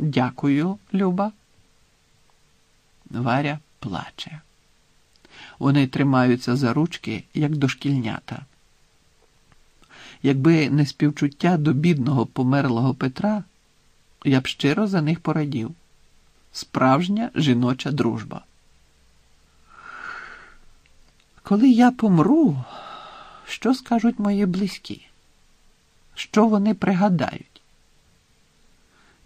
Дякую, Люба. Варя плаче. Вони тримаються за ручки, як дошкільнята. Якби не співчуття до бідного померлого Петра, я б щиро за них порадів. Справжня жіноча дружба. Коли я помру, що скажуть мої близькі? Що вони пригадають?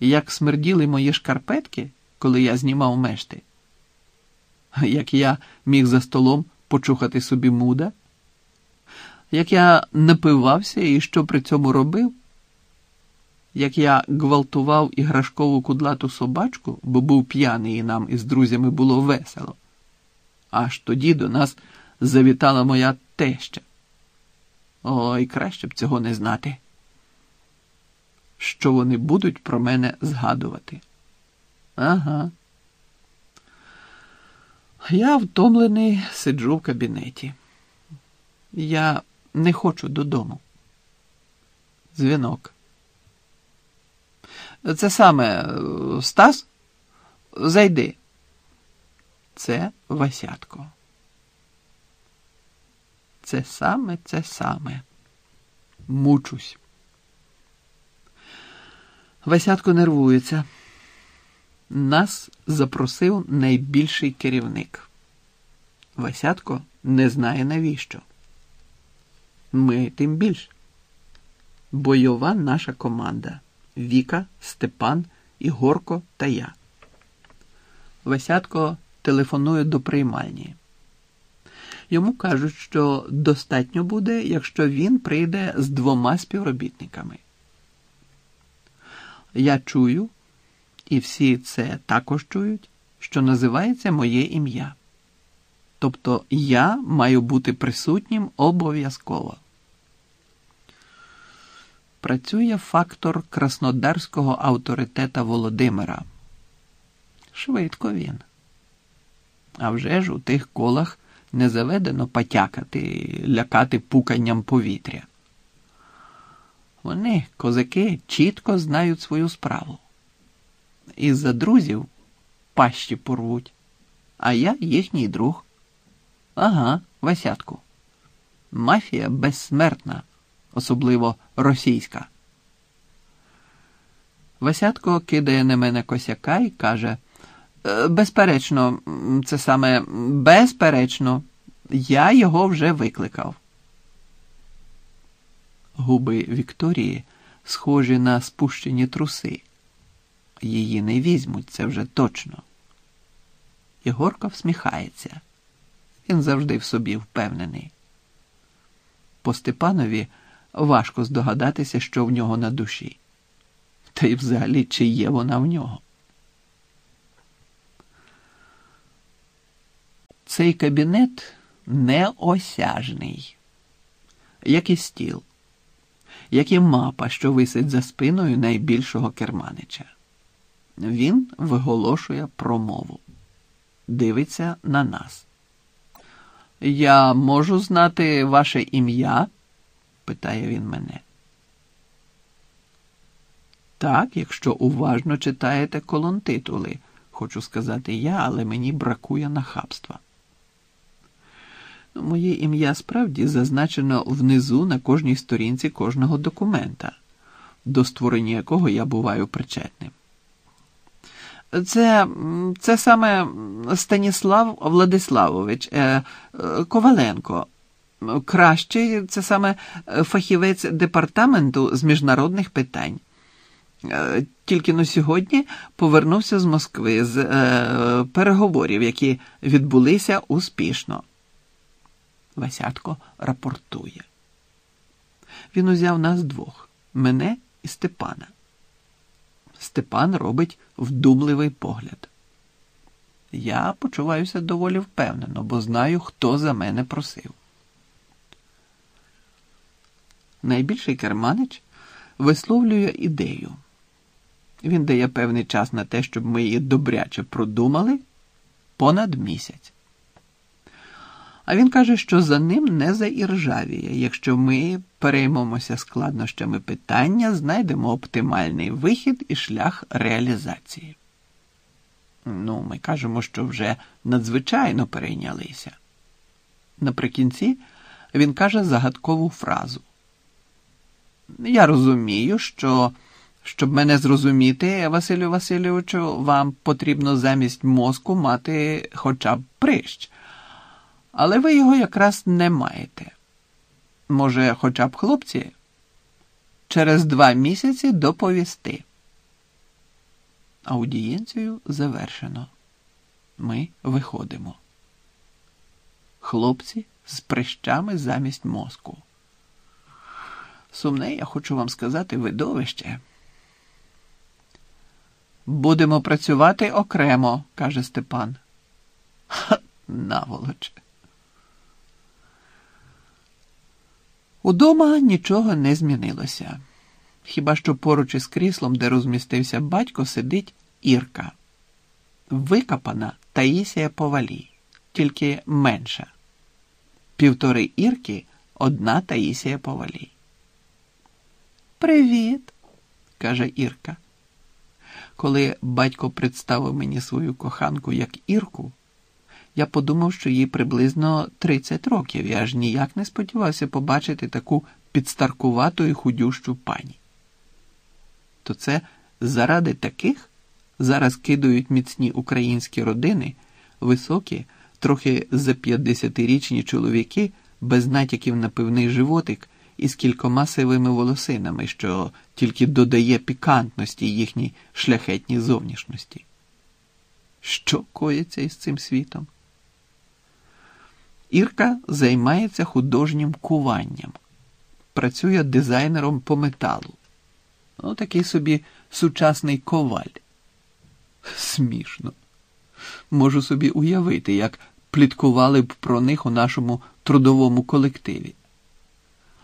Як смерділи мої шкарпетки, коли я знімав мешти? Як я міг за столом почухати собі муда? Як я напивався і що при цьому робив? Як я гвалтував іграшкову кудлату собачку, бо був п'яний і нам із друзями було весело. Аж тоді до нас завітала моя теща. Ой, краще б цього не знати. Що вони будуть про мене згадувати? Ага. Я втомлений сиджу в кабінеті. Я не хочу додому. Дзвінок. Це саме Стас? Зайди. Це Васятко. Це саме це саме. Мучусь. Васятко нервується. Нас запросив найбільший керівник. Васятко не знає навіщо. Ми тим більш. Бойова наша команда Віка, Степан, Ігорко та я. Васятко телефонує до приймальні. Йому кажуть, що достатньо буде, якщо він прийде з двома співробітниками. Я чую, і всі це також чують, що називається моє ім'я. Тобто я маю бути присутнім обов'язково. Працює фактор краснодарського авторитета Володимира. Швидко він. А вже ж у тих колах не заведено потякати, лякати пуканням повітря. Вони, козаки, чітко знають свою справу. Із-за друзів пащі порвуть, а я їхній друг. Ага, Васятку. Мафія безсмертна, особливо російська. Васятко кидає на мене косяка і каже. «Е, безперечно, це саме безперечно, я його вже викликав. Губи Вікторії схожі на спущені труси. Її не візьмуть, це вже точно. Єгорка всміхається. Він завжди в собі впевнений. По Степанові важко здогадатися, що в нього на душі. Та й взагалі, чи є вона в нього. Цей кабінет неосяжний, як і стіл, як і мапа, що висить за спиною найбільшого керманича. Він виголошує промову, дивиться на нас. Я можу знати ваше ім'я? питає він мене. Так, якщо уважно читаєте колонтитули, хочу сказати я, але мені бракує нахабства. Моє ім'я справді зазначено внизу на кожній сторінці кожного документа, до створення якого я буваю причетним. Це це саме Станіслав Владиславович е, е, Коваленко. Кращий це саме фахівець департаменту з міжнародних питань. Е, тільки на сьогодні повернувся з Москви з переговорів, які відбулися успішно. Васятко рапортує. Він узяв нас двох мене і Степана. Степан робить вдумливий погляд. Я почуваюся доволі впевнено, бо знаю, хто за мене просив. Найбільший керманич висловлює ідею. Він дає певний час на те, щоб ми її добряче продумали понад місяць. А він каже, що за ним не заіржавіє. Якщо ми переймемося складнощами питання, знайдемо оптимальний вихід і шлях реалізації. Ну, ми кажемо, що вже надзвичайно перейнялися. Наприкінці він каже загадкову фразу. Я розумію, що, щоб мене зрозуміти, Василю Васильовичу, вам потрібно замість мозку мати хоча б прищ, але ви його якраз не маєте. Може, хоча б хлопці, через два місяці доповісти. Аудієнцію завершено. Ми виходимо. Хлопці з прищами замість мозку. Сумне, я хочу вам сказати, видовище. Будемо працювати окремо, каже Степан. Ха, наволоч. Удома нічого не змінилося. Хіба що поруч із кріслом, де розмістився батько, сидить Ірка. Викопана Таїсія Повалій, тільки менша. Півтори Ірки одна Таїсія Повалій. Привіт, каже Ірка. Коли батько представив мені свою коханку як Ірку, я подумав, що їй приблизно 30 років і аж ніяк не сподівався побачити таку підстаркувату і худющу пані. То це заради таких зараз кидають міцні українські родини, високі, трохи за 50-річні чоловіки без натяків на пивний животик із кількома сивими волосинами, що тільки додає пікантності їхній шляхетній зовнішності. Що коїться із цим світом? Ірка займається художнім куванням, працює дизайнером по металу. Ну, такий собі сучасний коваль. Смішно. Можу собі уявити, як пліткували б про них у нашому трудовому колективі.